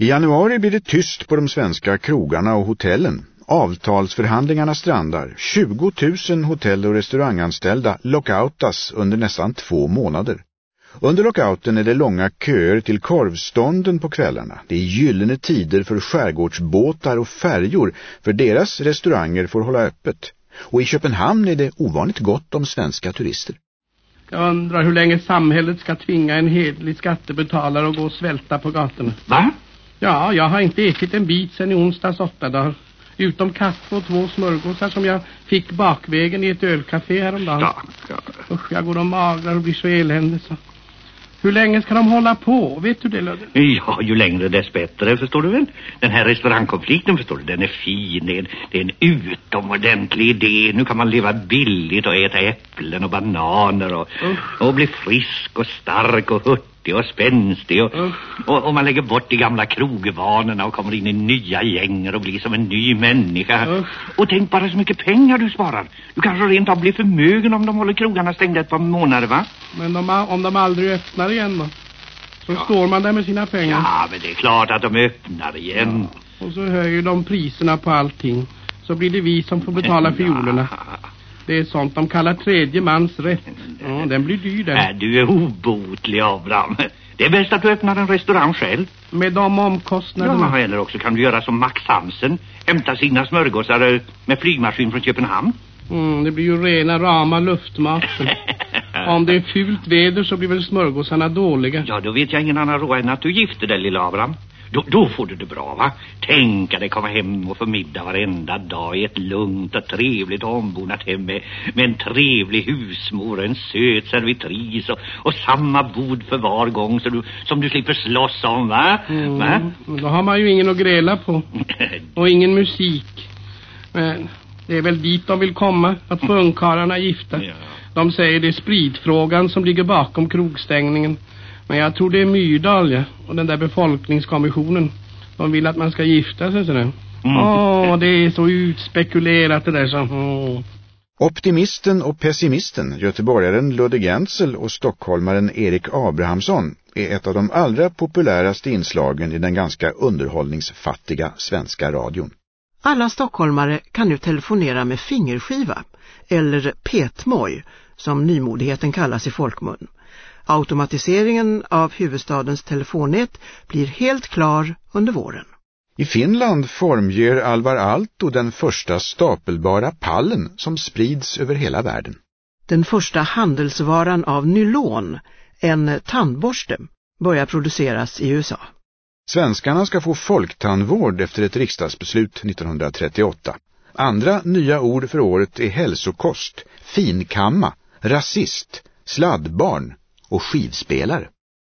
I januari blir det tyst på de svenska krogarna och hotellen. Avtalsförhandlingarna strandar. 20 000 hotell- och restauranganställda lockoutas under nästan två månader. Under lockouten är det långa köer till korvstånden på kvällarna. Det är gyllene tider för skärgårdsbåtar och färjor för deras restauranger får hålla öppet. Och i Köpenhamn är det ovanligt gott om svenska turister. Jag undrar hur länge samhället ska tvinga en hedlig skattebetalare att gå och svälta på gatorna. Va? Ja, jag har inte ätit en bit sedan i onsdags åtta dagar. Utom kaffe och två smörgåsar som jag fick bakvägen i ett ölcafé häromdagen. Ja, ja. Usch, jag går och magrar och blir så eländig så. Hur länge ska de hålla på? Vet du det, Ludde? Ja, ju längre dess bättre, förstår du väl? Den här restaurangkonflikten, förstår du, den är fin. Det är, en, det är en utomordentlig idé. Nu kan man leva billigt och äta äpplen och bananer och, och bli frisk och stark och hurtig och spänstig. Och, och, och man lägger bort de gamla krogvanorna och kommer in i nya gänger och blir som en ny människa. Usch. Och tänk bara så mycket pengar du sparar. Du kanske rent av blir förmögen om de håller krogarna stängda ett par månader, va? Men de, om de aldrig öppnar igen då? Så står man där med sina pengar. Ja, men det är klart att de öppnar igen. Och så höjer de priserna på allting. Så blir det vi som får betala fiolerna. Det är sånt de kallar tredje mans rätt. Ja, den blir dyr den. Nej, du är obotlig, Abraham. Det är bäst att du öppnar en restaurang själv. Med de omkostnaderna. Ja, eller också kan du göra som Max Hansen. Hämta sina smörgåsar eh, med flygmaskin från Köpenhamn. Mm, det blir ju rena rama luftmaten. Om det är fult väder så blir väl smörgåsarna dåliga. Ja, då vet jag ingen annan råd än att du gifter dig, lilla Abraham. Då, då får du det bra, va? Tänk att dig komma hem och få middag varenda dag i ett lugnt och trevligt ombonat hem med, med en trevlig husmor och en söt servitris och, och samma bod för var gång så du, som du slipper slåss om, va? va? Mm, men då har man ju ingen att gräla på. Och ingen musik. Men det är väl dit de vill komma, att få ungkarlarna gifta. Ja. De säger det är spritfrågan som ligger bakom krogstängningen. Men jag tror det är Myrdal, ja. Och den där befolkningskommissionen. De vill att man ska gifta sig sådär. Åh, Mm. det är så utspekulerat det där så. åh. Optimisten och pessimisten, göteborgaren Ludde Gensel och stockholmaren Erik Abrahamsson är ett av de allra populäraste inslagen i den ganska underhållningsfattiga svenska radion. Alla stockholmare kan nu telefonera med fingerskiva, eller petmoj, som nymodigheten kallas i folkmun. Automatiseringen av huvudstadens telefonnät blir helt klar under våren. I Finland formger Alvar Aalto den första stapelbara pallen som sprids över hela världen. Den första handelsvaran av nylon, en tandborste, börjar produceras i USA. Svenskarna ska få folktandvård efter ett riksdagsbeslut 1938. Andra nya ord för året är hälsokost, finkamma, rasist, sladdbarn och skivspelare.